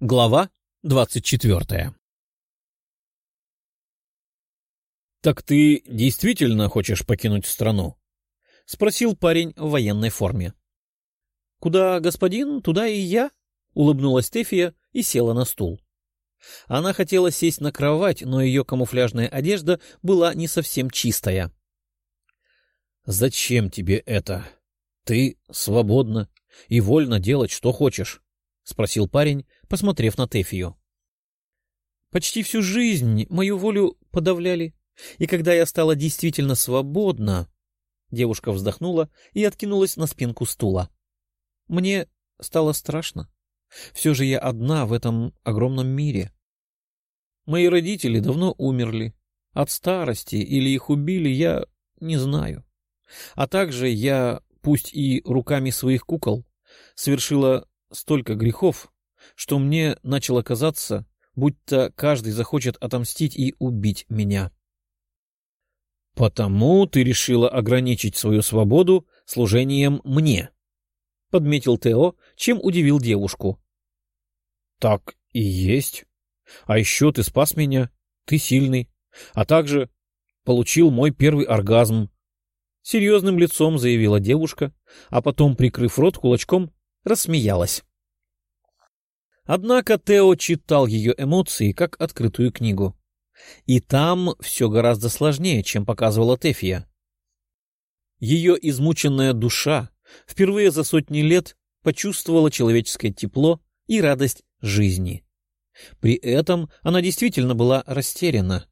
Глава двадцать четвертая «Так ты действительно хочешь покинуть страну?» — спросил парень в военной форме. «Куда господин, туда и я», — улыбнулась Стефия и села на стул. Она хотела сесть на кровать, но ее камуфляжная одежда была не совсем чистая. «Зачем тебе это? Ты свободна и вольна делать, что хочешь», — спросил парень, посмотрев на Тефию. «Почти всю жизнь мою волю подавляли, и когда я стала действительно свободна...» Девушка вздохнула и откинулась на спинку стула. «Мне стало страшно. Все же я одна в этом огромном мире. Мои родители давно умерли. От старости или их убили, я не знаю. А также я, пусть и руками своих кукол, совершила столько грехов, что мне начало казаться, будто каждый захочет отомстить и убить меня. «Потому ты решила ограничить свою свободу служением мне», — подметил Тео, чем удивил девушку. «Так и есть. А еще ты спас меня, ты сильный, а также получил мой первый оргазм», — серьезным лицом заявила девушка, а потом, прикрыв рот кулачком, рассмеялась. Однако Тео читал ее эмоции как открытую книгу. И там все гораздо сложнее, чем показывала Тефия. Ее измученная душа впервые за сотни лет почувствовала человеческое тепло и радость жизни. При этом она действительно была растеряна.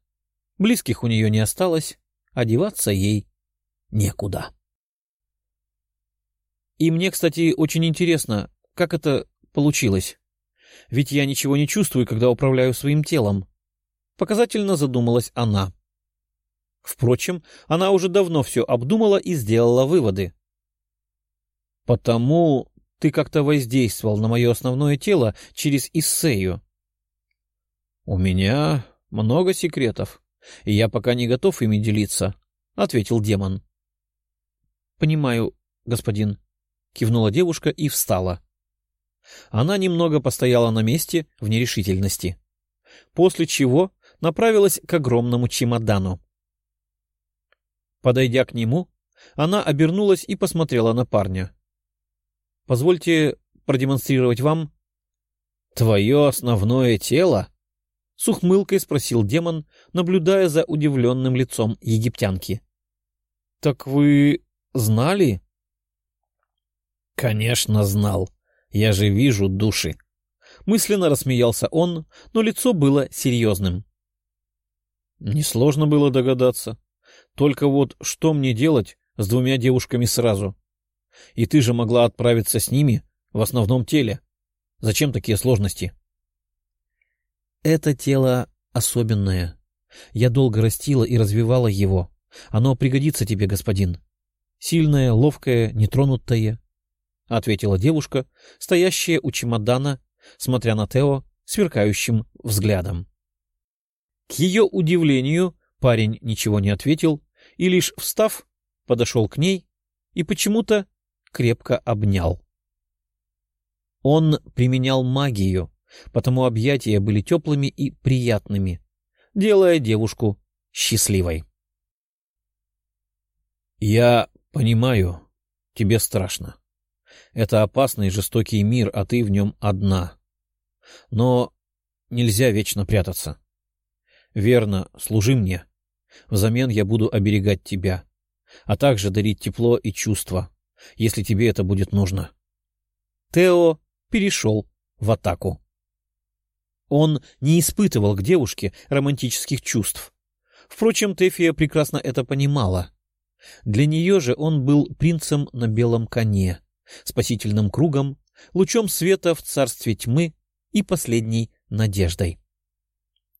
Близких у нее не осталось, одеваться ей некуда. И мне, кстати, очень интересно, как это получилось. Ведь я ничего не чувствую, когда управляю своим телом. Показательно задумалась она. Впрочем, она уже давно все обдумала и сделала выводы. «Потому ты как-то воздействовал на мое основное тело через Иссею». «У меня много секретов, и я пока не готов ими делиться», — ответил демон. «Понимаю, господин», — кивнула девушка и встала. Она немного постояла на месте в нерешительности, после чего направилась к огромному чемодану. Подойдя к нему, она обернулась и посмотрела на парня. — Позвольте продемонстрировать вам... — Твое основное тело? — с ухмылкой спросил демон, наблюдая за удивленным лицом египтянки. — Так вы знали? — Конечно, знал. Я же вижу души. Мысленно рассмеялся он, но лицо было серьезным. Несложно было догадаться. Только вот что мне делать с двумя девушками сразу? И ты же могла отправиться с ними в основном теле. Зачем такие сложности? Это тело особенное. Я долго растила и развивала его. Оно пригодится тебе, господин. Сильное, ловкое, нетронутое. — ответила девушка, стоящая у чемодана, смотря на Тео сверкающим взглядом. К ее удивлению парень ничего не ответил и, лишь встав, подошел к ней и почему-то крепко обнял. Он применял магию, потому объятия были теплыми и приятными, делая девушку счастливой. «Я понимаю, тебе страшно», это опасный и жестокий мир, а ты в нем одна. Но нельзя вечно прятаться. Верно, служи мне. Взамен я буду оберегать тебя, а также дарить тепло и чувства, если тебе это будет нужно. Тео перешел в атаку. Он не испытывал к девушке романтических чувств. Впрочем, Тефия прекрасно это понимала. Для нее же он был принцем на белом коне — спасительным кругом, лучом света в царстве тьмы и последней надеждой.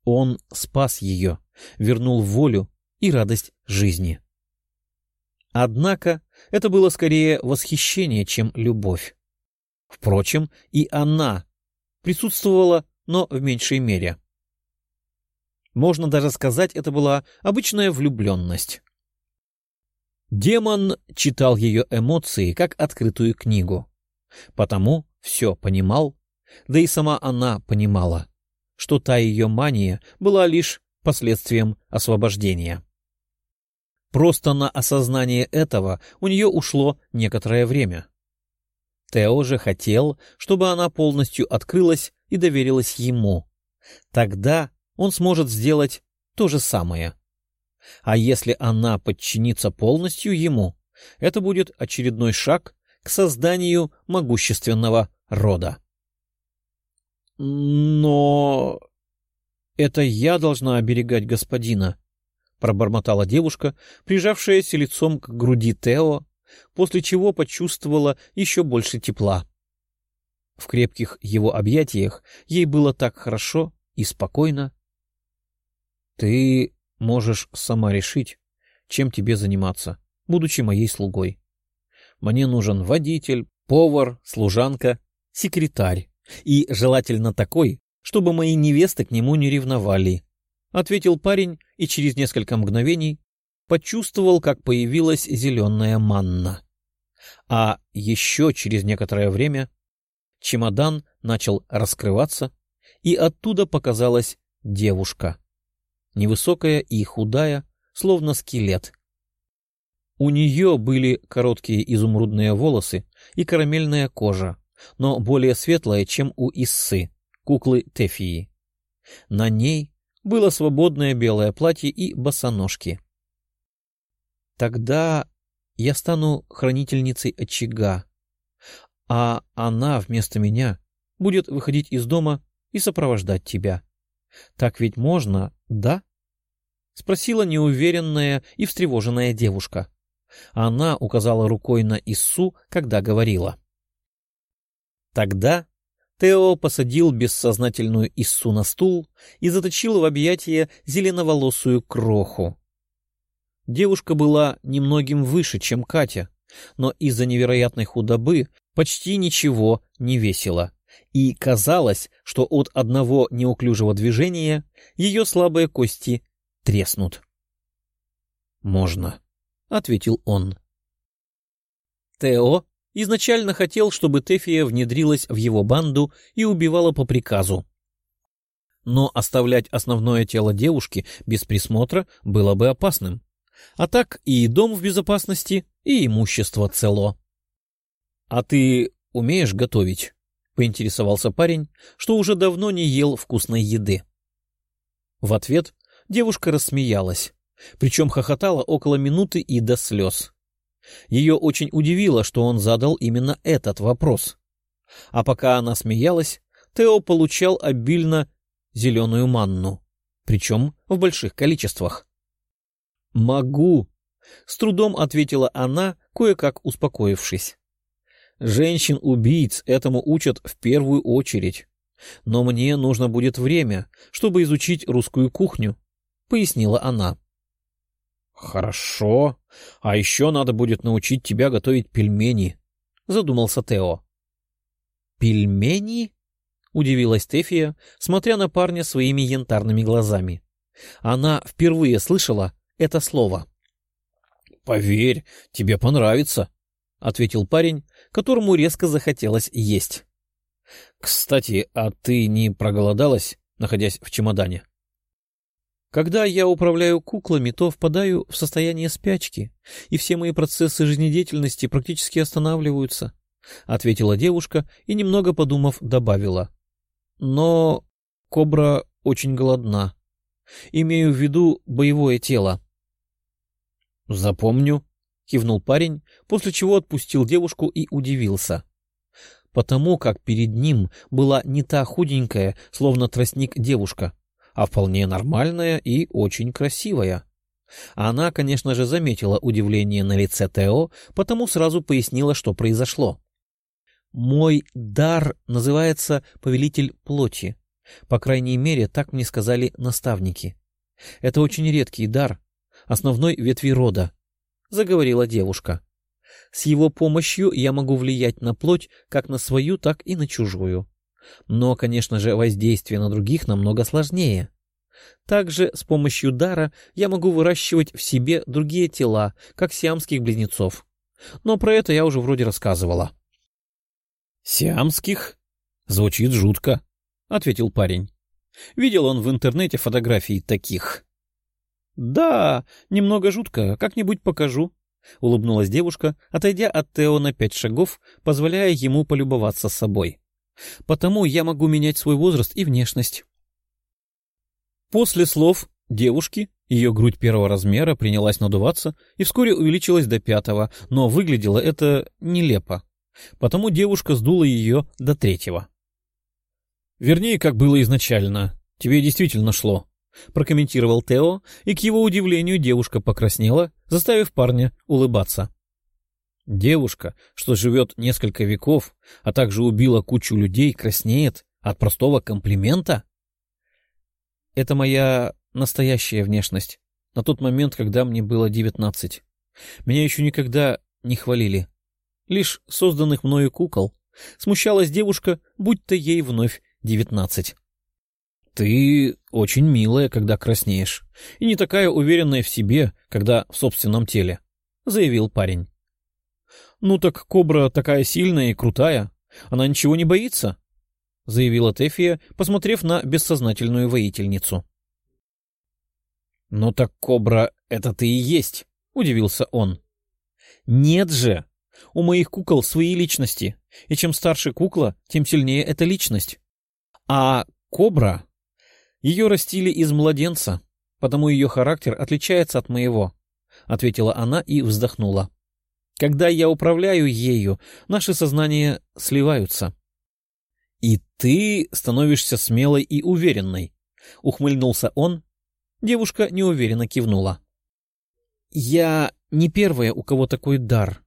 Он спас ее, вернул волю и радость жизни. Однако это было скорее восхищение, чем любовь. Впрочем, и она присутствовала, но в меньшей мере. Можно даже сказать, это была обычная влюбленность. Демон читал ее эмоции как открытую книгу, потому все понимал Да и сама она понимала, что та ее мания была лишь последствием освобождения. Просто на осознание этого у нее ушло некоторое время. Тео же хотел, чтобы она полностью открылась и доверилась ему. Тогда он сможет сделать то же самое. А если она подчинится полностью ему, это будет очередной шаг к созданию могущественного рода. «Но это я должна оберегать господина», — пробормотала девушка, прижавшаяся лицом к груди Тео, после чего почувствовала еще больше тепла. В крепких его объятиях ей было так хорошо и спокойно. — Ты можешь сама решить, чем тебе заниматься, будучи моей слугой. Мне нужен водитель, повар, служанка, секретарь. И желательно такой, чтобы мои невесты к нему не ревновали, — ответил парень и через несколько мгновений почувствовал, как появилась зеленая манна. А еще через некоторое время чемодан начал раскрываться, и оттуда показалась девушка. Невысокая и худая, словно скелет. У нее были короткие изумрудные волосы и карамельная кожа, но более светлая, чем у Иссы, куклы Тефии. На ней было свободное белое платье и босоножки. Тогда я стану хранительницей очага, а она вместо меня будет выходить из дома и сопровождать тебя. Так ведь можно, да? — спросила неуверенная и встревоженная девушка. Она указала рукой на Иссу, когда говорила. Тогда Тео посадил бессознательную Иссу на стул и заточил в объятия зеленоволосую кроху. Девушка была немногим выше, чем Катя, но из-за невероятной худобы почти ничего не весила, и казалось, что от одного неуклюжего движения ее слабые кости треснут. «Можно», — ответил он. Тео изначально хотел, чтобы Тефия внедрилась в его банду и убивала по приказу. Но оставлять основное тело девушки без присмотра было бы опасным. А так и дом в безопасности, и имущество цело. — А ты умеешь готовить? — поинтересовался парень, что уже давно не ел вкусной еды. В ответ девушка рассмеялась, причем хохотала около минуты и до слез. Ее очень удивило, что он задал именно этот вопрос. А пока она смеялась, Тео получал обильно зеленую манну, причем в больших количествах. «Могу», — с трудом ответила она, кое-как успокоившись. «Женщин-убийц этому учат в первую очередь. Но мне нужно будет время, чтобы изучить русскую кухню», — пояснила она. «Хорошо. А еще надо будет научить тебя готовить пельмени», — задумался Тео. «Пельмени?» — удивилась Тефия, смотря на парня своими янтарными глазами. Она впервые слышала это слово. «Поверь, тебе понравится», — ответил парень, которому резко захотелось есть. «Кстати, а ты не проголодалась, находясь в чемодане?» Когда я управляю куклами, то впадаю в состояние спячки, и все мои процессы жизнедеятельности практически останавливаются, — ответила девушка и, немного подумав, добавила. Но кобра очень голодна. Имею в виду боевое тело. — Запомню, — кивнул парень, после чего отпустил девушку и удивился. Потому как перед ним была не та худенькая, словно тростник девушка, а вполне нормальная и очень красивая. Она, конечно же, заметила удивление на лице Тео, потому сразу пояснила, что произошло. «Мой дар называется «Повелитель плоти». По крайней мере, так мне сказали наставники. Это очень редкий дар, основной ветви рода, — заговорила девушка. С его помощью я могу влиять на плоть как на свою, так и на чужую. Но, конечно же, воздействие на других намного сложнее. Также с помощью дара я могу выращивать в себе другие тела, как сиамских близнецов. Но про это я уже вроде рассказывала. «Сиамских?» — Звучит жутко, — ответил парень. Видел он в интернете фотографии таких. — Да, немного жутко, как-нибудь покажу, — улыбнулась девушка, отойдя от Тео на пять шагов, позволяя ему полюбоваться собой. — Потому я могу менять свой возраст и внешность. После слов девушки ее грудь первого размера принялась надуваться и вскоре увеличилась до пятого, но выглядело это нелепо. Потому девушка сдула ее до третьего. «Вернее, как было изначально. Тебе действительно шло», — прокомментировал Тео, и к его удивлению девушка покраснела, заставив парня улыбаться. Девушка, что живет несколько веков, а также убила кучу людей, краснеет от простого комплимента? Это моя настоящая внешность. На тот момент, когда мне было девятнадцать. Меня еще никогда не хвалили. Лишь созданных мною кукол. Смущалась девушка, будь то ей вновь девятнадцать. Ты очень милая, когда краснеешь, и не такая уверенная в себе, когда в собственном теле, — заявил парень. — Ну так кобра такая сильная и крутая. Она ничего не боится, — заявила Тефия, посмотрев на бессознательную воительницу. — Ну так кобра — это ты и есть, — удивился он. — Нет же! У моих кукол свои личности, и чем старше кукла, тем сильнее эта личность. А кобра ее растили из младенца, потому ее характер отличается от моего, — ответила она и вздохнула. Когда я управляю ею, наши сознания сливаются. — И ты становишься смелой и уверенной, — ухмыльнулся он. Девушка неуверенно кивнула. — Я не первая, у кого такой дар.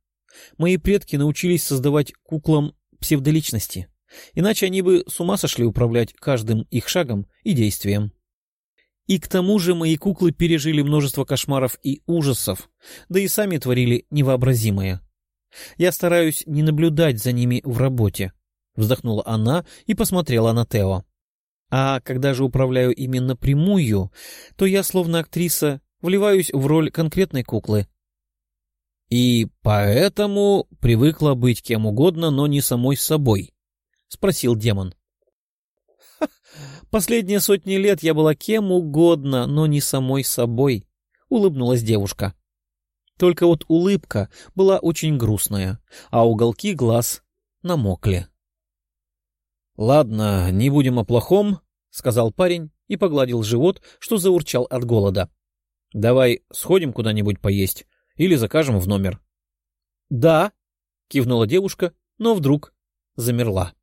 Мои предки научились создавать куклам псевдоличности. Иначе они бы с ума сошли управлять каждым их шагом и действием. И к тому же мои куклы пережили множество кошмаров и ужасов, да и сами творили невообразимое. Я стараюсь не наблюдать за ними в работе, — вздохнула она и посмотрела на Тео. А когда же управляю именно прямую, то я, словно актриса, вливаюсь в роль конкретной куклы. И поэтому привыкла быть кем угодно, но не самой собой, — спросил демон. — Последние сотни лет я была кем угодно, но не самой собой, — улыбнулась девушка. Только вот улыбка была очень грустная, а уголки глаз намокли. — Ладно, не будем о плохом, — сказал парень и погладил живот, что заурчал от голода. — Давай сходим куда-нибудь поесть или закажем в номер. — Да, — кивнула девушка, но вдруг замерла.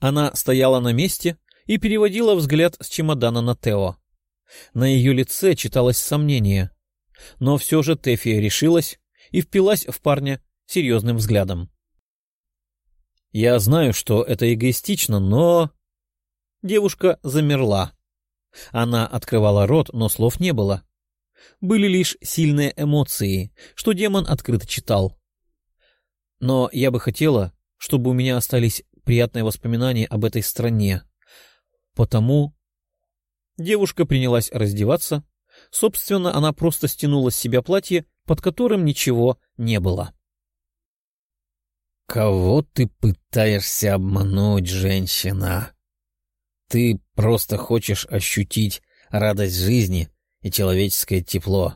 Она стояла на месте и переводила взгляд с чемодана на Тео. На ее лице читалось сомнение. Но все же Тефия решилась и впилась в парня серьезным взглядом. «Я знаю, что это эгоистично, но...» Девушка замерла. Она открывала рот, но слов не было. Были лишь сильные эмоции, что демон открыто читал. «Но я бы хотела, чтобы у меня остались приятное воспоминание об этой стране. Потому девушка принялась раздеваться. Собственно, она просто стянула с себя платье, под которым ничего не было. «Кого ты пытаешься обмануть, женщина? Ты просто хочешь ощутить радость жизни и человеческое тепло.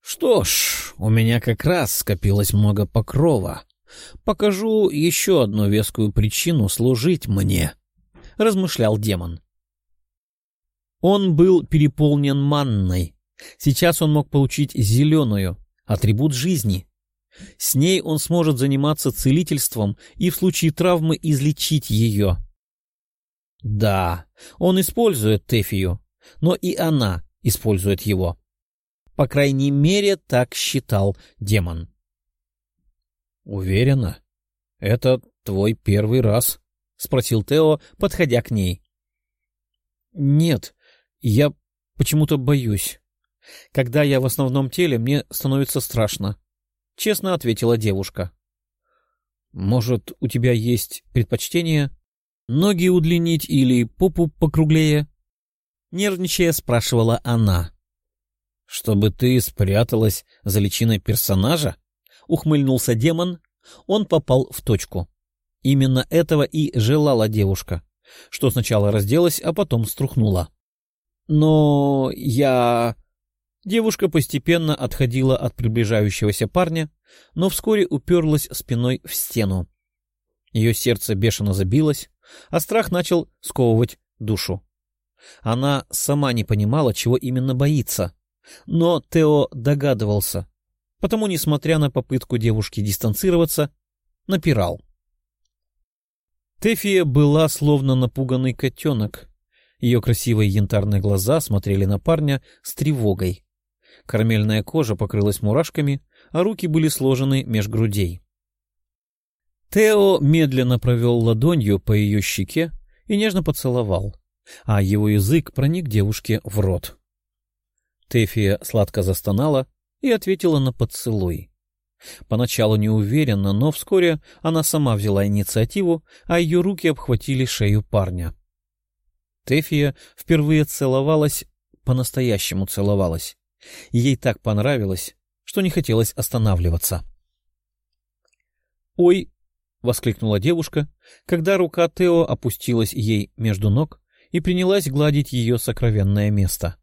Что ж, у меня как раз скопилось много покрова. Покажу еще одну вескую причину служить мне, — размышлял демон. Он был переполнен манной. Сейчас он мог получить зеленую, атрибут жизни. С ней он сможет заниматься целительством и в случае травмы излечить ее. Да, он использует Тефию, но и она использует его. По крайней мере, так считал демон. — Уверена? Это твой первый раз? — спросил Тео, подходя к ней. — Нет, я почему-то боюсь. Когда я в основном теле, мне становится страшно. — честно ответила девушка. — Может, у тебя есть предпочтение? Ноги удлинить или попу покруглее? Нервничая, спрашивала она. — Чтобы ты спряталась за личиной персонажа? — ухмыльнулся демон. Он попал в точку. Именно этого и желала девушка, что сначала разделась, а потом струхнула. «Но я...» Девушка постепенно отходила от приближающегося парня, но вскоре уперлась спиной в стену. Ее сердце бешено забилось, а страх начал сковывать душу. Она сама не понимала, чего именно боится, но Тео догадывался, потому, несмотря на попытку девушки дистанцироваться, напирал. Тефия была словно напуганный котенок. Ее красивые янтарные глаза смотрели на парня с тревогой. Карамельная кожа покрылась мурашками, а руки были сложены меж грудей. Тео медленно провел ладонью по ее щеке и нежно поцеловал, а его язык проник девушке в рот. Тефия сладко застонала и ответила на поцелуй. Поначалу неуверенно, но вскоре она сама взяла инициативу, а ее руки обхватили шею парня. Тефия впервые целовалась, по-настоящему целовалась. Ей так понравилось, что не хотелось останавливаться. «Ой!» — воскликнула девушка, когда рука Тео опустилась ей между ног и принялась гладить ее сокровенное место.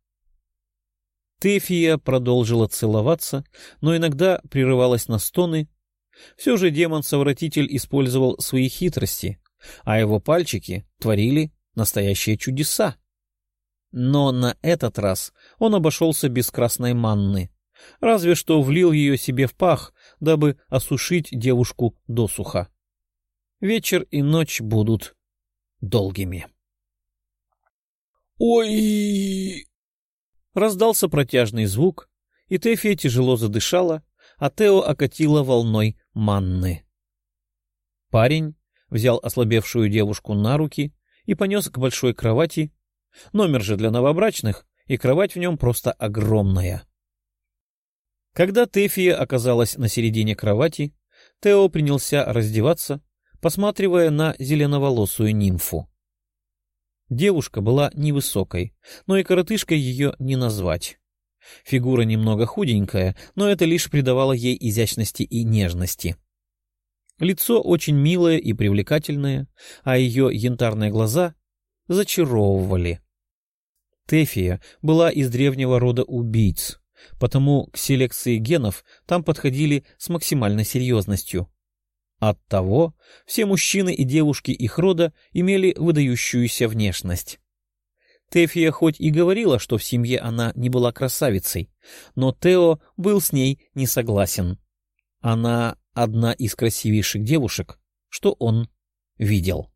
Тефия продолжила целоваться, но иногда прерывалась на стоны. Все же демон-совратитель использовал свои хитрости, а его пальчики творили настоящие чудеса. Но на этот раз он обошелся без красной манны, разве что влил ее себе в пах, дабы осушить девушку досуха. Вечер и ночь будут долгими. «Ой!» Раздался протяжный звук, и Тефия тяжело задышала, а Тео окатила волной манны. Парень взял ослабевшую девушку на руки и понес к большой кровати. Номер же для новобрачных, и кровать в нем просто огромная. Когда Тефия оказалась на середине кровати, Тео принялся раздеваться, посматривая на зеленоволосую нимфу. Девушка была невысокой, но и коротышкой ее не назвать. Фигура немного худенькая, но это лишь придавало ей изящности и нежности. Лицо очень милое и привлекательное, а ее янтарные глаза зачаровывали. Тефия была из древнего рода убийц, потому к селекции генов там подходили с максимальной серьезностью. Оттого все мужчины и девушки их рода имели выдающуюся внешность. Тефия хоть и говорила, что в семье она не была красавицей, но Тео был с ней не согласен. Она одна из красивейших девушек, что он видел.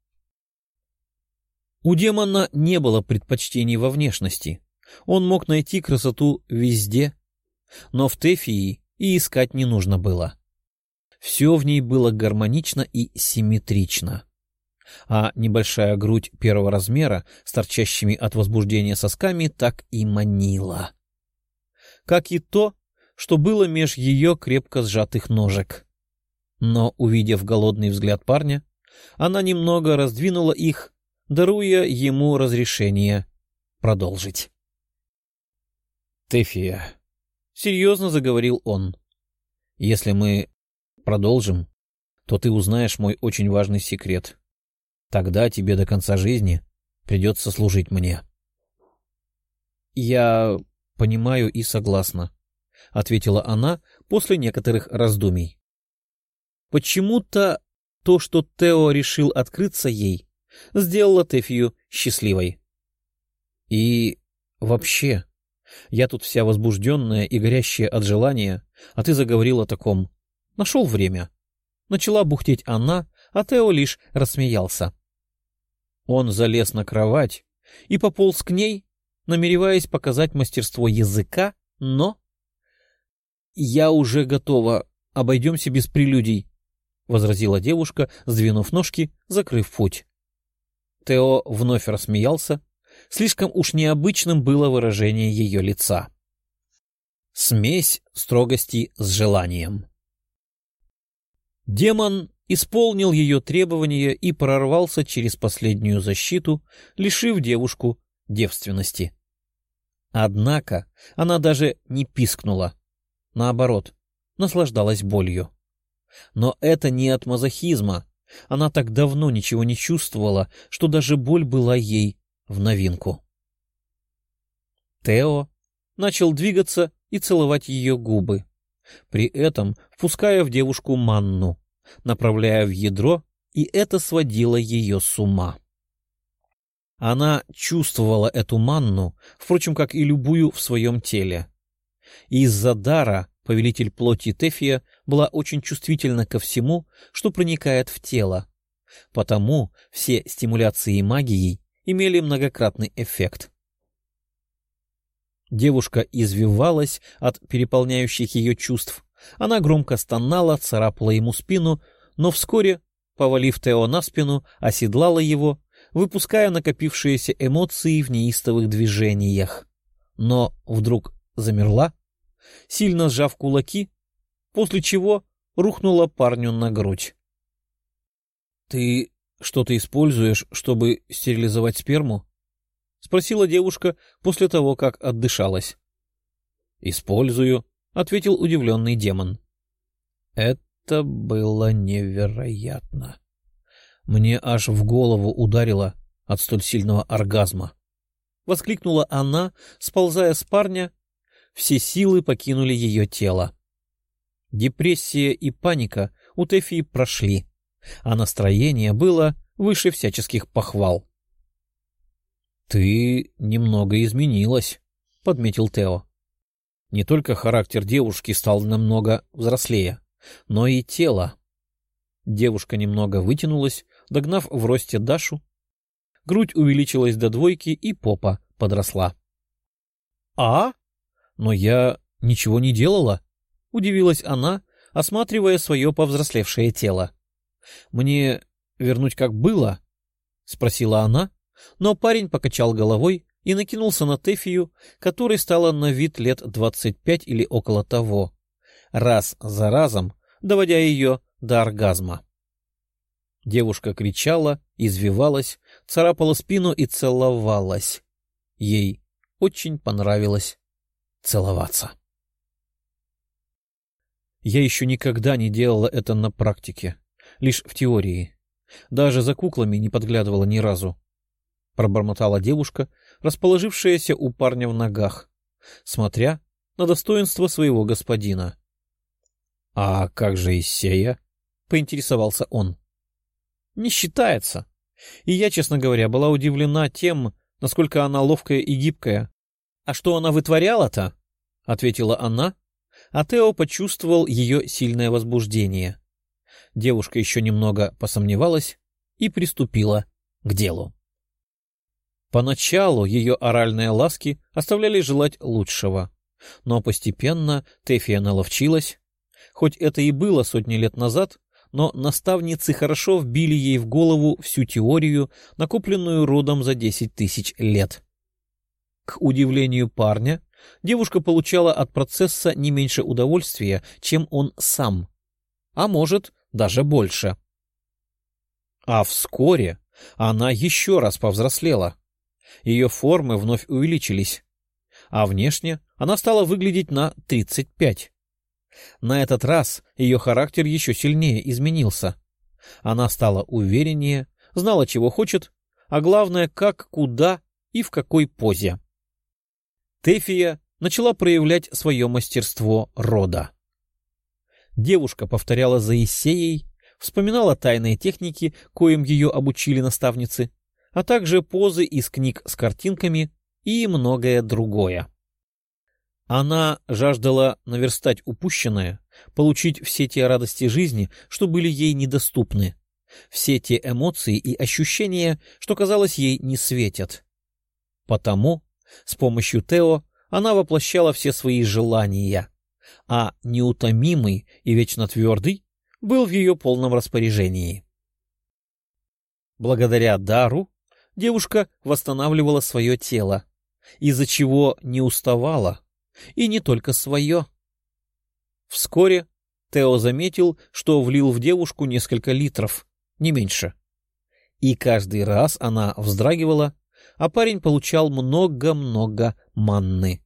У демона не было предпочтений во внешности. Он мог найти красоту везде, но в Тефии и искать не нужно было. Все в ней было гармонично и симметрично. А небольшая грудь первого размера с торчащими от возбуждения сосками так и манила. Как и то, что было меж ее крепко сжатых ножек. Но, увидев голодный взгляд парня, она немного раздвинула их, даруя ему разрешение продолжить. «Тефия», — серьезно заговорил он, — «если мы продолжим, то ты узнаешь мой очень важный секрет. Тогда тебе до конца жизни придется служить мне. — Я понимаю и согласна, — ответила она после некоторых раздумий. Почему-то то, что Тео решил открыться ей, сделало Тефию счастливой. И вообще, я тут вся возбужденная и горящая от желания, а ты заговорил о таком. Нашел время. Начала бухтеть она, а Тео лишь рассмеялся. Он залез на кровать и пополз к ней, намереваясь показать мастерство языка, но... — Я уже готова, обойдемся без прелюдий, — возразила девушка, сдвинув ножки, закрыв путь. Тео вновь рассмеялся. Слишком уж необычным было выражение ее лица. Смесь строгости с желанием. Демон исполнил ее требования и прорвался через последнюю защиту, лишив девушку девственности. Однако она даже не пискнула. Наоборот, наслаждалась болью. Но это не от мазохизма, Она так давно ничего не чувствовала, что даже боль была ей в новинку. Тео начал двигаться и целовать ее губы, при этом впуская в девушку манну, направляя в ядро, и это сводило ее с ума. Она чувствовала эту манну, впрочем, как и любую в своем теле. Из-за дара повелитель плоти Тефия была очень чувствительна ко всему, что проникает в тело. Потому все стимуляции магией имели многократный эффект. Девушка извивалась от переполняющих ее чувств. Она громко стонала, царапала ему спину, но вскоре, повалив Тео на спину, оседлала его, выпуская накопившиеся эмоции в неистовых движениях. Но вдруг замерла, сильно сжав кулаки, после чего рухнула парню на грудь. — Ты что-то используешь, чтобы стерилизовать сперму? — спросила девушка после того, как отдышалась. — Использую, — ответил удивленный демон. Это было невероятно. Мне аж в голову ударило от столь сильного оргазма. Воскликнула она, сползая с парня все силы покинули ее тело. Депрессия и паника у Тэфии прошли, а настроение было выше всяческих похвал. — Ты немного изменилась, — подметил Тео. Не только характер девушки стал намного взрослее, но и тело. Девушка немного вытянулась, догнав в росте Дашу. Грудь увеличилась до двойки, и попа подросла. — А? Но я ничего не делала, — удивилась она, осматривая свое повзрослевшее тело. — Мне вернуть как было? — спросила она, но парень покачал головой и накинулся на Тефию, которой стало на вид лет двадцать пять или около того, раз за разом доводя ее до оргазма. Девушка кричала, извивалась, царапала спину и целовалась. Ей очень понравилось целоваться. Я еще никогда не делала это на практике, лишь в теории. Даже за куклами не подглядывала ни разу. Пробормотала девушка, расположившаяся у парня в ногах, смотря на достоинство своего господина. — А как же Исея? — поинтересовался он. — Не считается. И я, честно говоря, была удивлена тем, насколько она ловкая и гибкая, — А что она вытворяла-то? — ответила она, а Тео почувствовал ее сильное возбуждение. Девушка еще немного посомневалась и приступила к делу. Поначалу ее оральные ласки оставляли желать лучшего, но постепенно Тефия наловчилась. Хоть это и было сотни лет назад, но наставницы хорошо вбили ей в голову всю теорию, накопленную родом за десять тысяч лет. К удивлению парня, девушка получала от процесса не меньше удовольствия, чем он сам, а может, даже больше. А вскоре она еще раз повзрослела. Ее формы вновь увеличились, а внешне она стала выглядеть на 35. На этот раз ее характер еще сильнее изменился. Она стала увереннее, знала, чего хочет, а главное, как, куда и в какой позе. Тефия начала проявлять свое мастерство рода. Девушка повторяла за Исеей, вспоминала тайные техники, коим ее обучили наставницы, а также позы из книг с картинками и многое другое. Она жаждала наверстать упущенное, получить все те радости жизни, что были ей недоступны, все те эмоции и ощущения, что, казалось, ей не светят. Потому с помощью Тео она воплощала все свои желания, а неутомимый и вечно твердый был в ее полном распоряжении. Благодаря дару девушка восстанавливала свое тело, из-за чего не уставала, и не только свое. Вскоре Тео заметил, что влил в девушку несколько литров, не меньше. И каждый раз она вздрагивала, а парень получал много-много манны.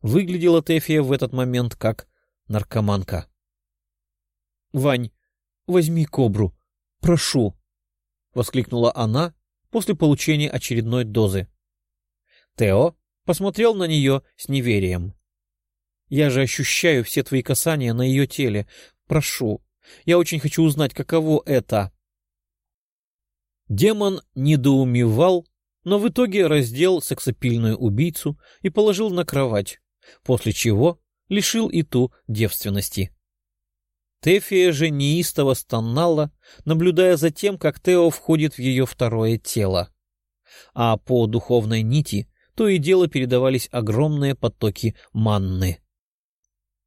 Выглядела Тефия в этот момент как наркоманка. — Вань, возьми кобру, «Прошу!» — воскликнула она после получения очередной дозы. Тео посмотрел на нее с неверием. «Я же ощущаю все твои касания на ее теле. Прошу, я очень хочу узнать, каково это». Демон недоумевал, но в итоге раздел сексапильную убийцу и положил на кровать, после чего лишил и ту девственности. Тефия же неистово стонала, наблюдая за тем, как Тео входит в ее второе тело. А по духовной нити то и дело передавались огромные потоки манны.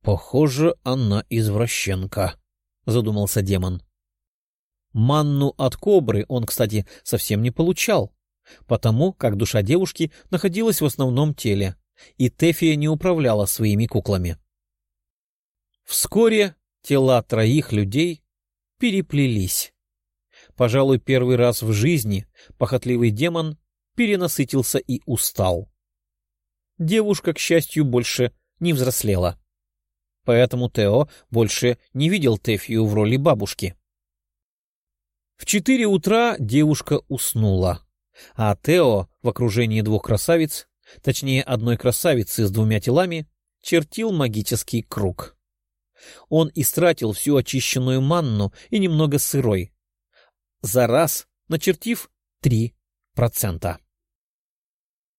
«Похоже, она извращенка», — задумался демон. Манну от кобры он, кстати, совсем не получал, потому как душа девушки находилась в основном теле, и Тефия не управляла своими куклами. Вскоре тела троих людей переплелись. Пожалуй, первый раз в жизни похотливый демон перенасытился и устал. Девушка, к счастью, больше не взрослела. Поэтому Тео больше не видел Тефию в роли бабушки. В четыре утра девушка уснула, а Тео в окружении двух красавиц, точнее одной красавицы с двумя телами, чертил магический круг. Он истратил всю очищенную манну и немного сырой, за раз начертив три процента.